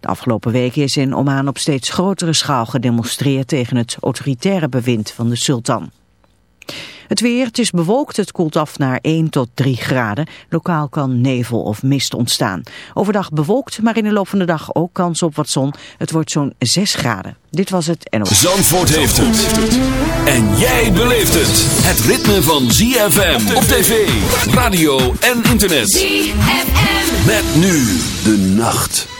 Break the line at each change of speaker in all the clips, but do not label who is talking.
De afgelopen weken is in Oman op steeds grotere schaal gedemonstreerd tegen het autoritaire bewind van de sultan. Het weer, het is bewolkt, het koelt af naar 1 tot 3 graden. Lokaal kan nevel of mist ontstaan. Overdag bewolkt, maar in de loop van de dag ook kans op wat zon. Het wordt zo'n 6 graden. Dit was het NOS.
Zandvoort heeft het. En jij beleeft het. Het ritme van ZFM op tv, radio en internet.
ZFM.
Met nu de nacht.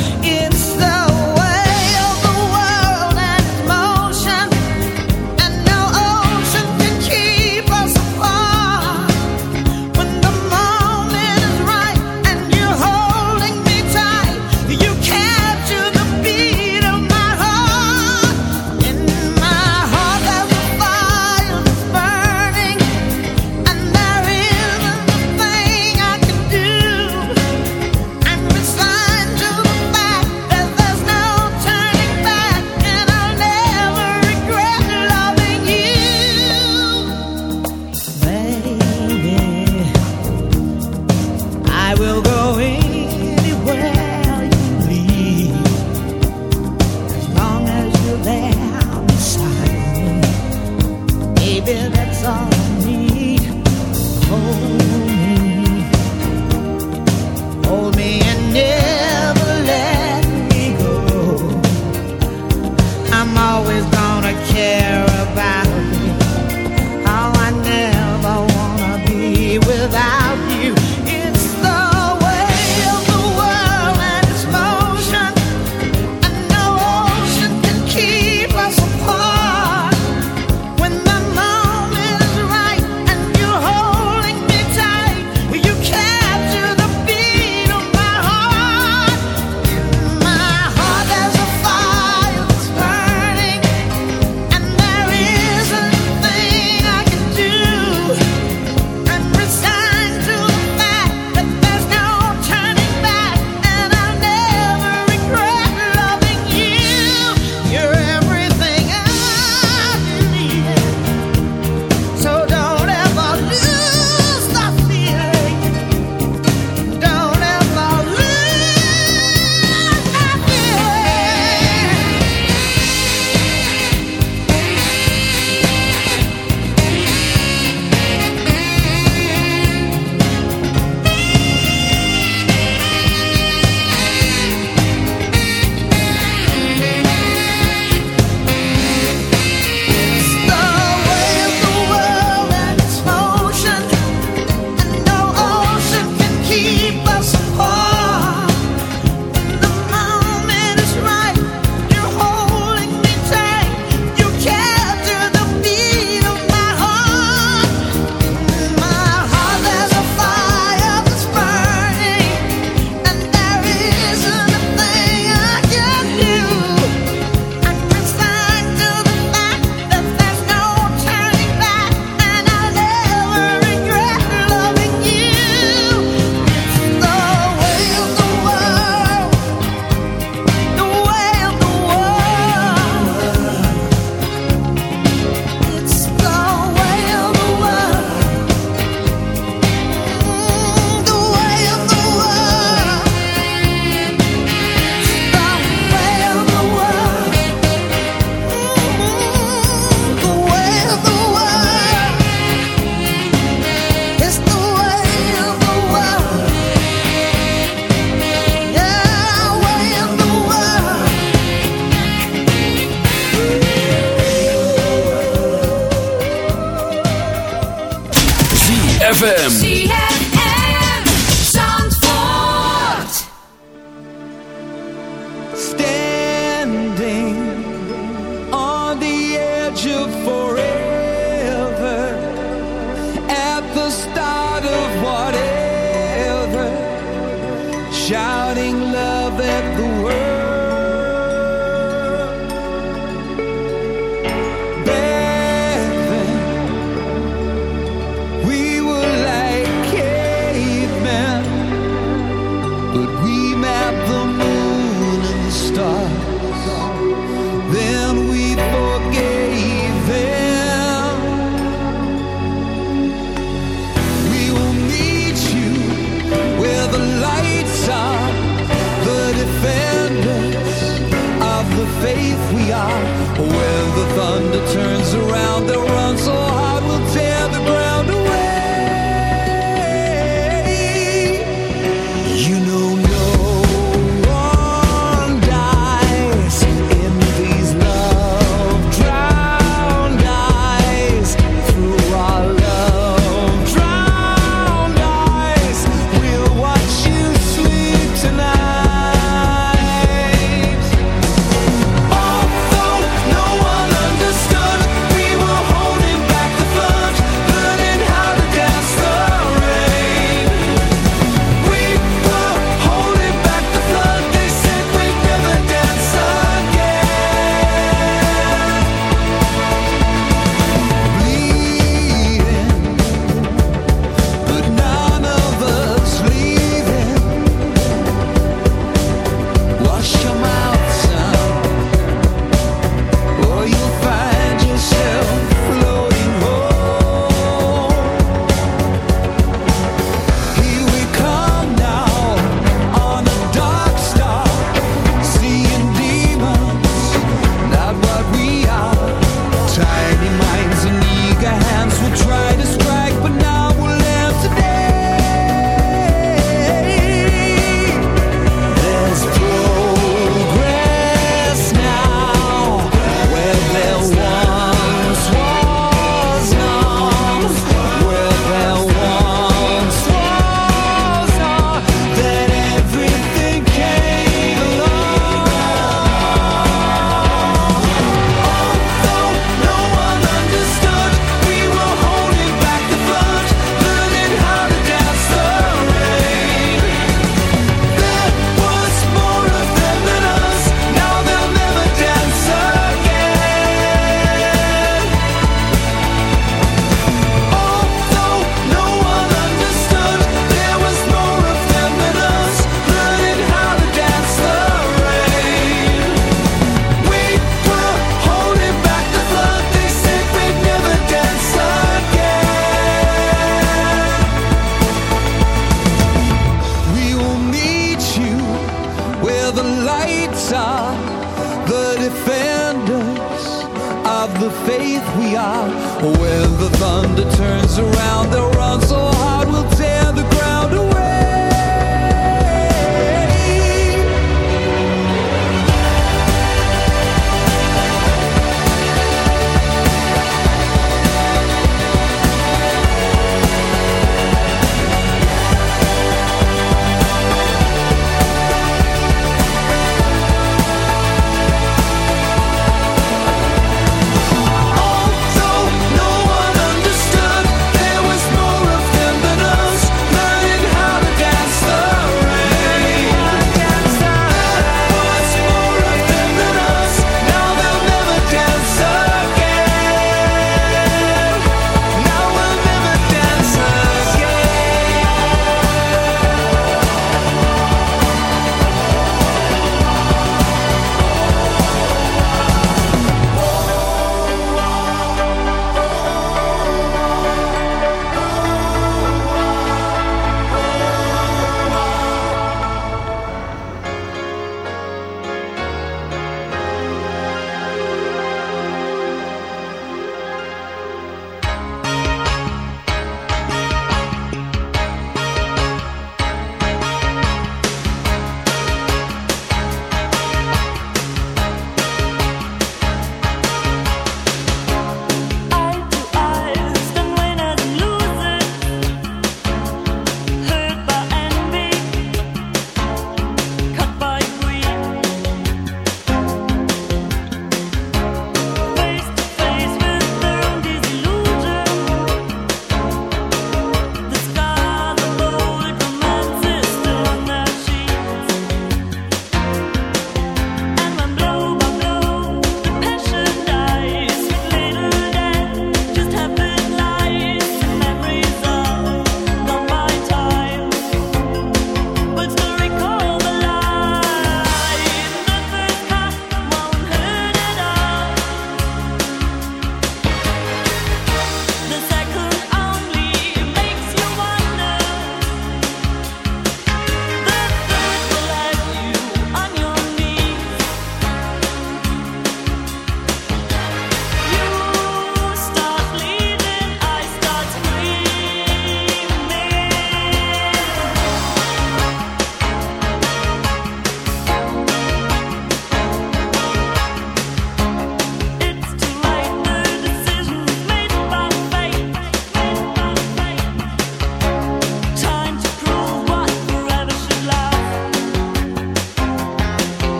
ZFM.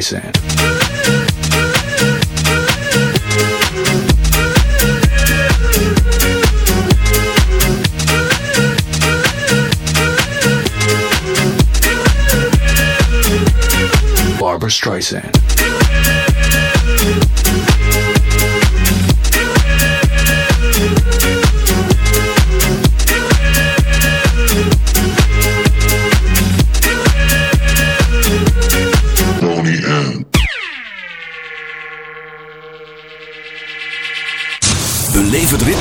choice.
Barbara Streisand.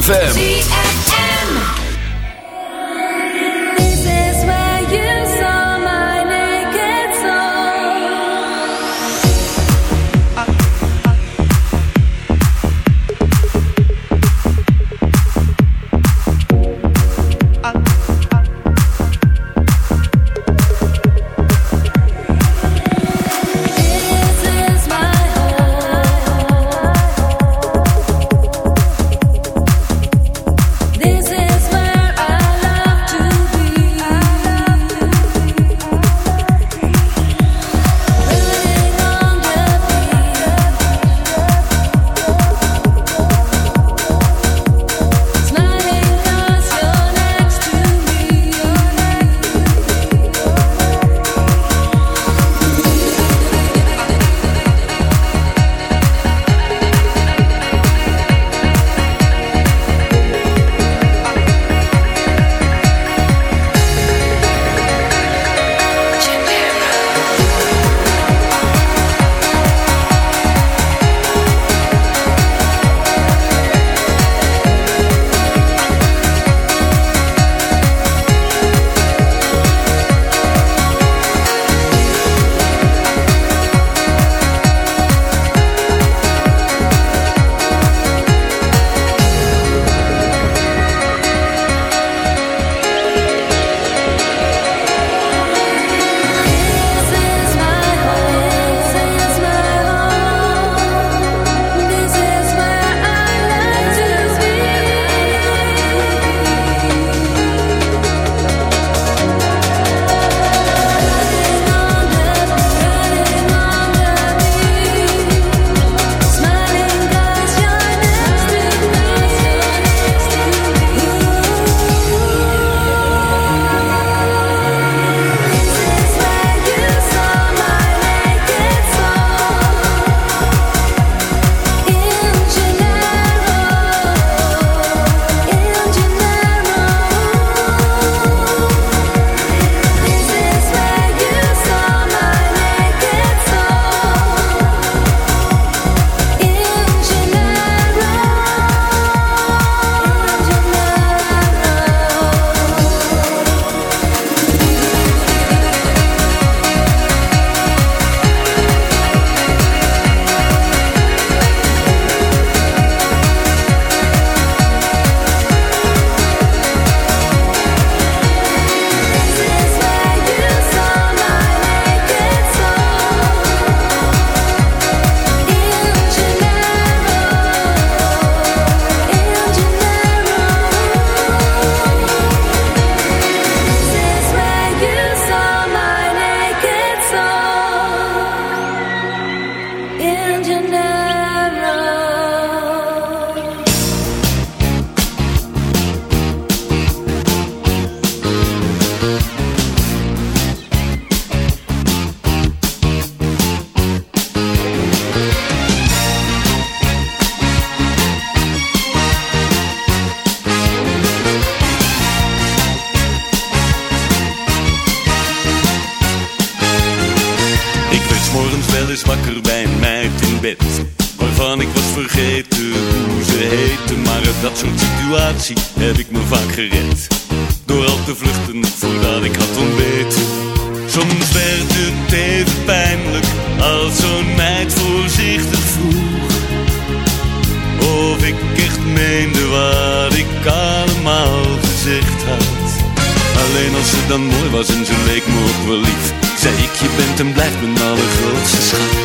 ZFM.
Heb ik me vaak gered. Door al te vluchten voordat ik had ontbeten. Soms werd het even pijnlijk Als zo'n meid voorzichtig vroeg. Of ik echt meende wat ik allemaal gezegd had. Alleen als ze dan mooi was en ze leek me ook wel lief Zei ik, je bent en blijft mijn allergrootste schat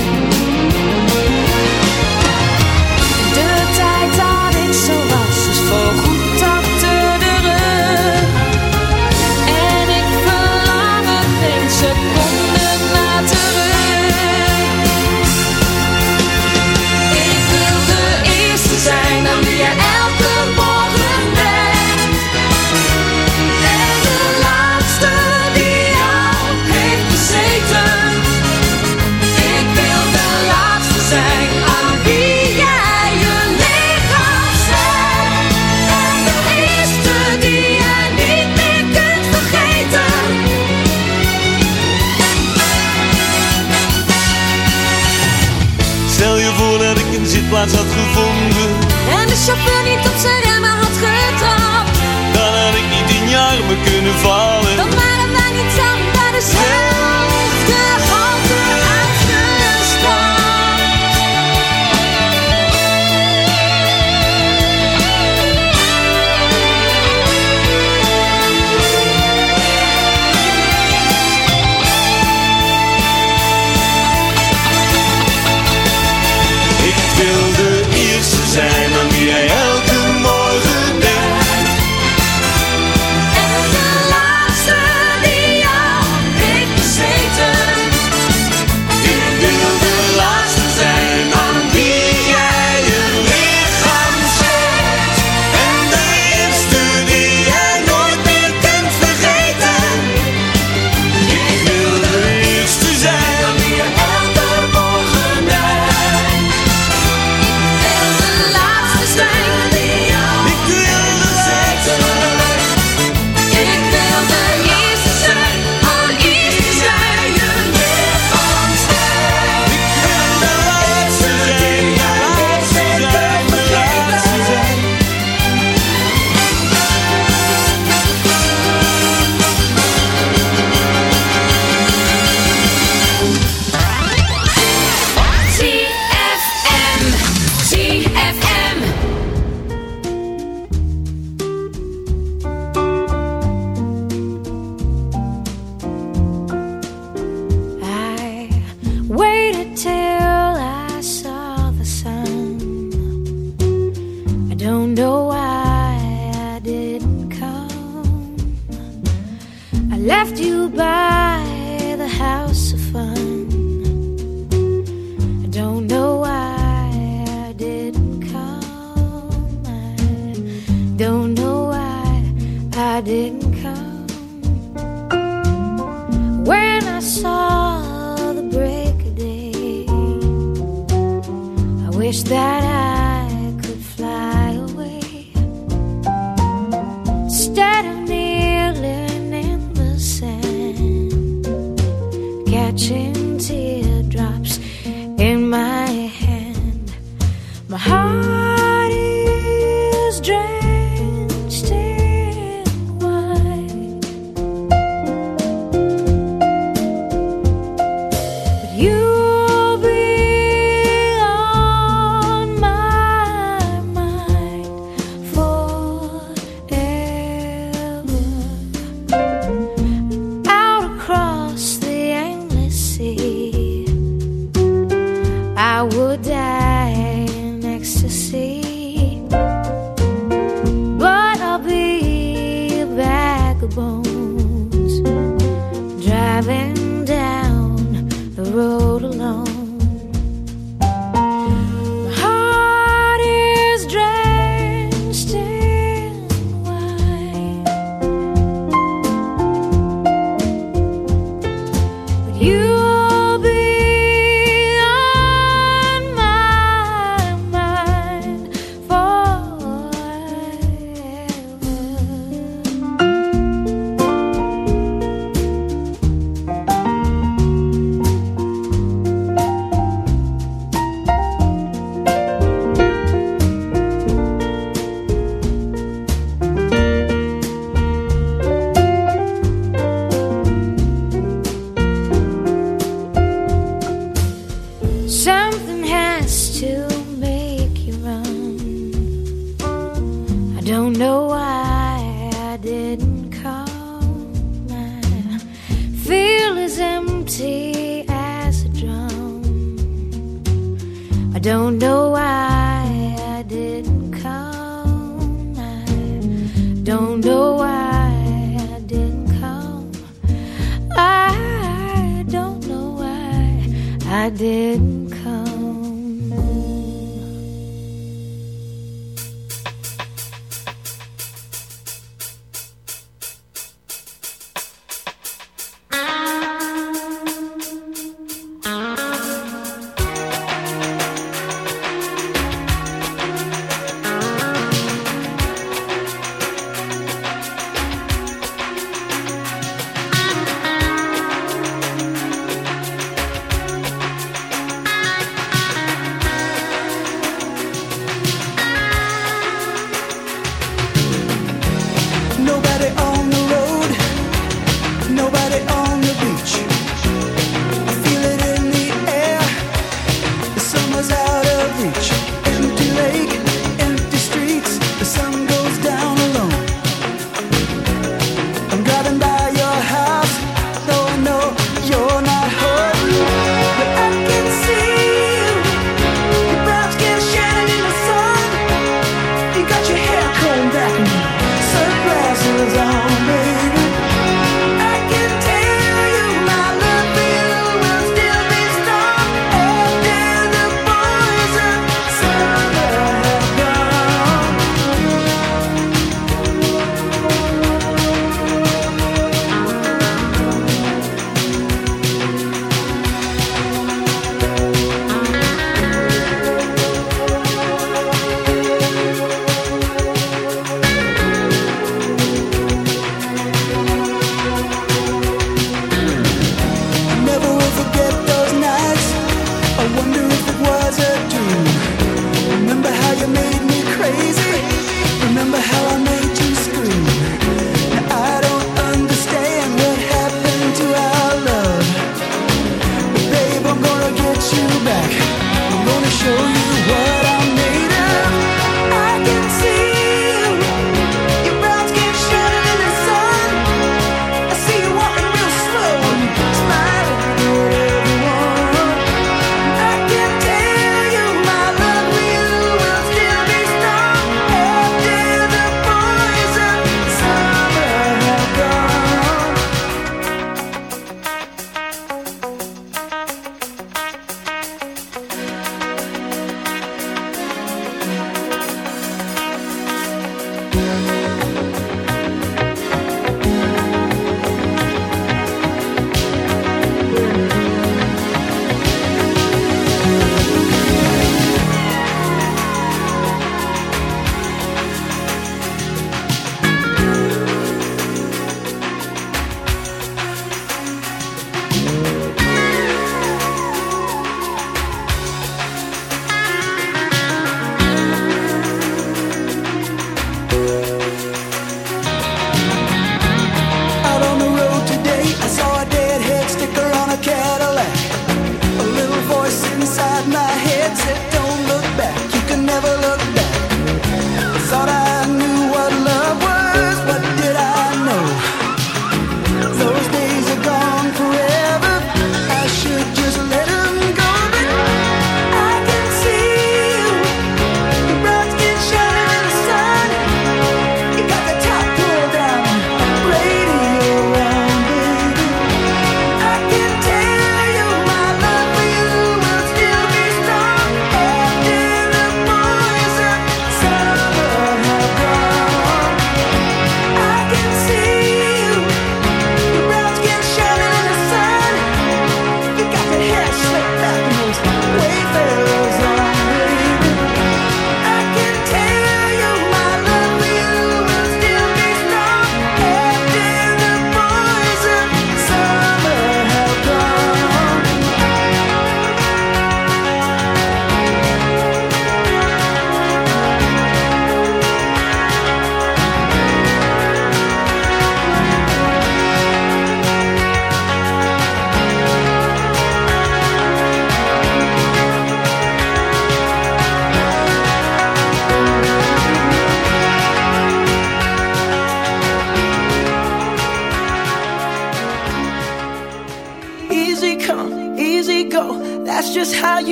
zo was is voorgoed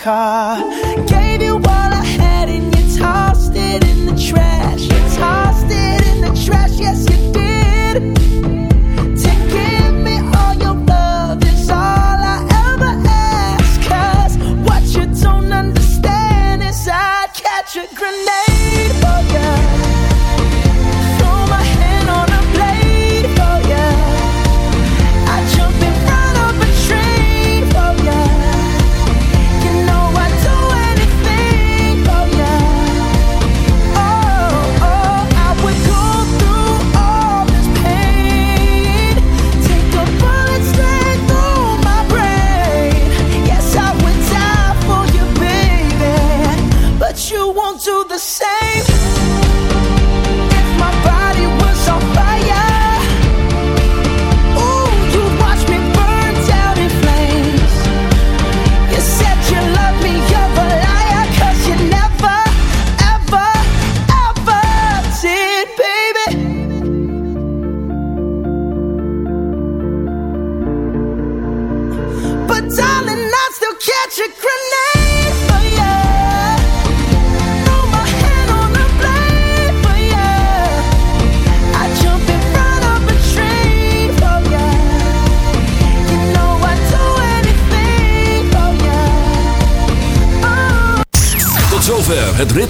car.
Get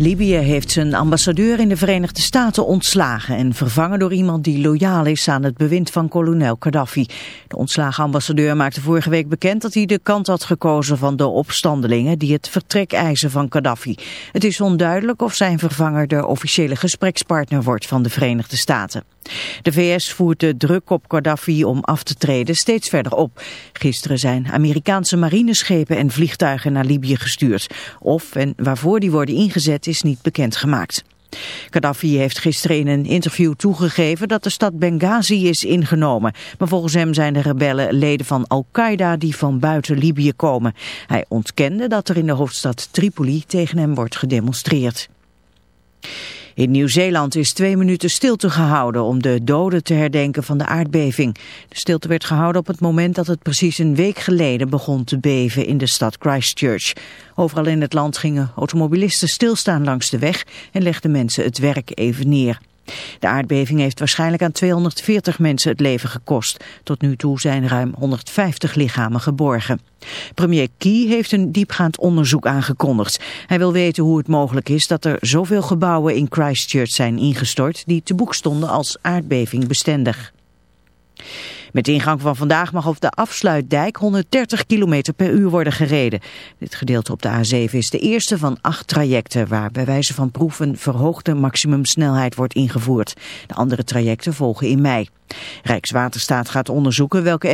Libië heeft zijn ambassadeur in de Verenigde Staten ontslagen en vervangen door iemand die loyaal is aan het bewind van kolonel Gaddafi. De ontslagen ambassadeur maakte vorige week bekend dat hij de kant had gekozen van de opstandelingen die het vertrek eisen van Gaddafi. Het is onduidelijk of zijn vervanger de officiële gesprekspartner wordt van de Verenigde Staten. De VS voert de druk op Gaddafi om af te treden steeds verder op. Gisteren zijn Amerikaanse marineschepen en vliegtuigen naar Libië gestuurd. Of en waarvoor die worden ingezet is niet bekendgemaakt. Gaddafi heeft gisteren in een interview toegegeven dat de stad Benghazi is ingenomen. Maar volgens hem zijn de rebellen leden van Al-Qaeda die van buiten Libië komen. Hij ontkende dat er in de hoofdstad Tripoli tegen hem wordt gedemonstreerd. In Nieuw-Zeeland is twee minuten stilte gehouden om de doden te herdenken van de aardbeving. De stilte werd gehouden op het moment dat het precies een week geleden begon te beven in de stad Christchurch. Overal in het land gingen automobilisten stilstaan langs de weg en legden mensen het werk even neer. De aardbeving heeft waarschijnlijk aan 240 mensen het leven gekost. Tot nu toe zijn ruim 150 lichamen geborgen. Premier Key heeft een diepgaand onderzoek aangekondigd. Hij wil weten hoe het mogelijk is dat er zoveel gebouwen in Christchurch zijn ingestort... die te boek stonden als aardbeving bestendig. Met ingang van vandaag mag op de afsluitdijk 130 km per uur worden gereden. Dit gedeelte op de A7 is de eerste van acht trajecten waar bij wijze van proeven verhoogde maximumsnelheid wordt ingevoerd. De andere trajecten volgen in mei. Rijkswaterstaat gaat onderzoeken welke